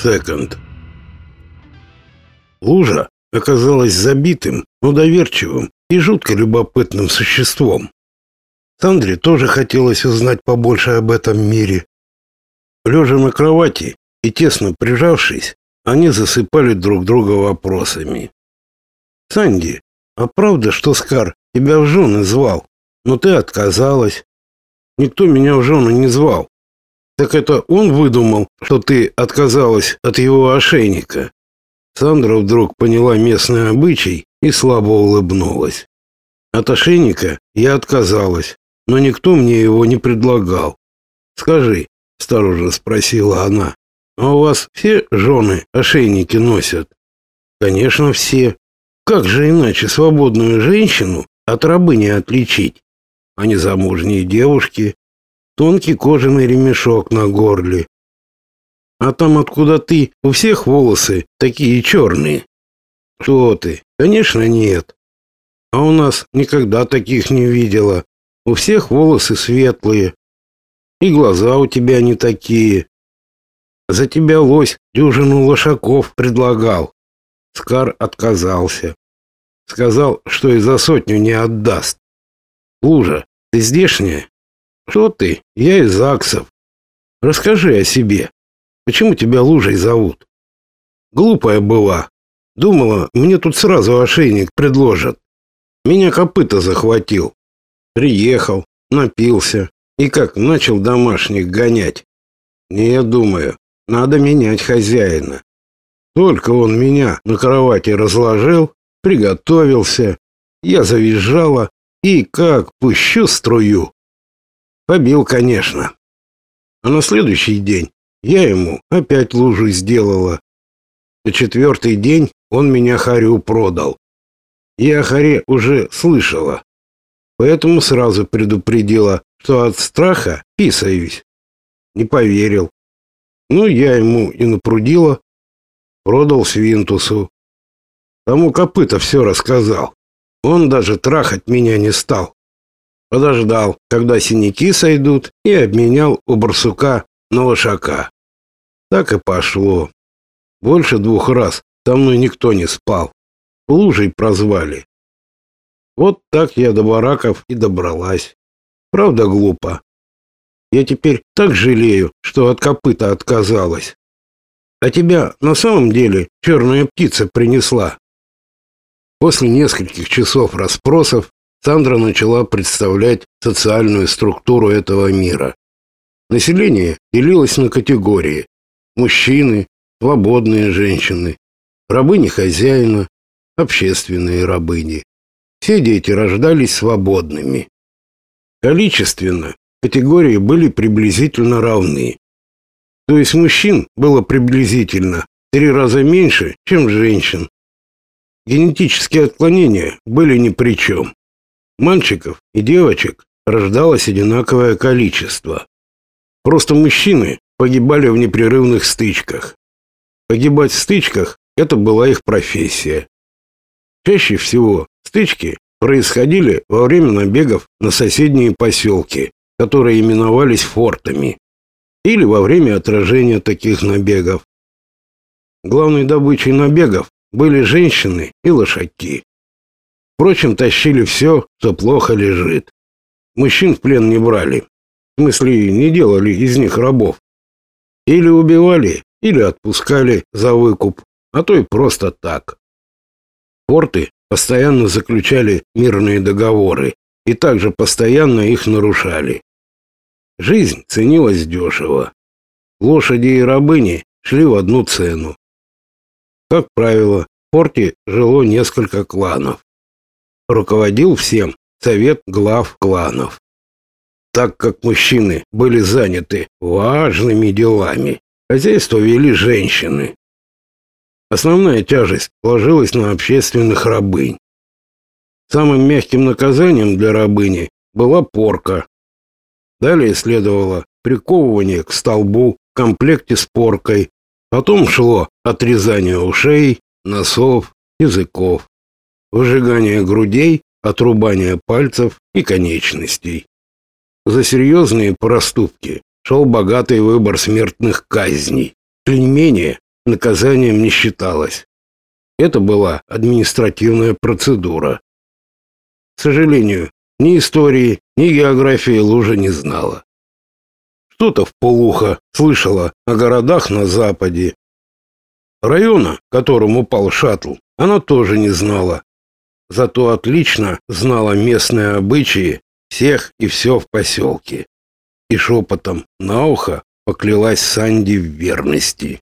Секонд. Лужа оказалась забитым, но доверчивым и жутко любопытным существом. Сандре тоже хотелось узнать побольше об этом мире. Лежа на кровати и тесно прижавшись, они засыпали друг друга вопросами. «Санди, а правда, что Скар тебя в жены звал, но ты отказалась? Никто меня в жены не звал. Так это он выдумал, что ты отказалась от его ошейника?» Сандра вдруг поняла местный обычай и слабо улыбнулась. От ошейника я отказалась, но никто мне его не предлагал. Скажи, осторожно спросила она, а у вас все жены ошейники носят? Конечно, все. Как же иначе свободную женщину от рабыни отличить? Они замужние девушки, тонкий кожаный ремешок на горле. А там, откуда ты, у всех волосы такие черные. Что ты? Конечно, нет. А у нас никогда таких не видела. У всех волосы светлые. И глаза у тебя не такие. За тебя лось дюжину лошаков предлагал. Скар отказался. Сказал, что и за сотню не отдаст. Лужа, ты здешняя? Что ты? Я из Аксов. Расскажи о себе. Почему тебя Лужей зовут? Глупая была. Думала, мне тут сразу ошейник предложат. Меня копыта захватил. Приехал, напился и как начал домашних гонять. Не я думаю, надо менять хозяина. Только он меня на кровати разложил, приготовился, я завизжала и как пущу струю. Побил, конечно. А на следующий день я ему опять лужу сделала. На четвертый день он меня Харю продал. Я о Харе уже слышала, поэтому сразу предупредила, что от страха писаюсь. Не поверил. Ну, я ему и напрудила, продал Свинтусу. Тому копыта все рассказал. Он даже трахать меня не стал. Подождал, когда синяки сойдут, и обменял у барсука на лошака. Так и пошло. Больше двух раз со мной никто не спал. Лужей прозвали. Вот так я до бараков и добралась. Правда глупо. Я теперь так жалею, что от копыта отказалась. А тебя на самом деле черная птица принесла. После нескольких часов расспросов Сандра начала представлять социальную структуру этого мира. Население делилось на категории: мужчины, свободные женщины, рабыни хозяина, общественные рабыни. Все дети рождались свободными. Количественно категории были приблизительно равны. То есть мужчин было приблизительно в три раза меньше, чем женщин. Генетические отклонения были ни при чем. Мальчиков и девочек рождалось одинаковое количество. Просто мужчины погибали в непрерывных стычках. Погибать в стычках – это была их профессия. Чаще всего стычки происходили во время набегов на соседние поселки, которые именовались фортами, или во время отражения таких набегов. Главной добычей набегов были женщины и лошаки. Впрочем, тащили все, что плохо лежит. Мужчин в плен не брали. В смысле, не делали из них рабов. Или убивали, или отпускали за выкуп, а то и просто так. Порты постоянно заключали мирные договоры и также постоянно их нарушали. Жизнь ценилась дешево. Лошади и рабыни шли в одну цену. Как правило, в порте жило несколько кланов руководил всем совет глав кланов. Так как мужчины были заняты важными делами, хозяйство вели женщины. Основная тяжесть ложилась на общественных рабынь. Самым мягким наказанием для рабыни была порка. Далее следовало приковывание к столбу в комплекте с поркой. Потом шло отрезание ушей, носов, языков выжигание грудей, отрубание пальцев и конечностей. За серьезные проступки шел богатый выбор смертных казней. Тем не менее, наказанием не считалось. Это была административная процедура. К сожалению, ни истории, ни географии Лужа не знала. Что-то в полухо слышала о городах на западе. Района, которым упал шаттл, она тоже не знала. Зато отлично знала местные обычаи всех и все в поселке. И шепотом на ухо поклялась Санди в верности.